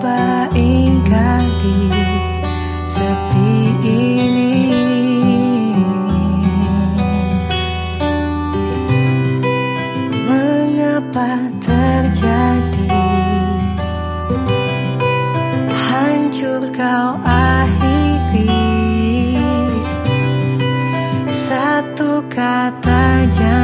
coba ingkari sepi ini. Mengapa terjadi? Hancur kau akhiri. Satu kata jangan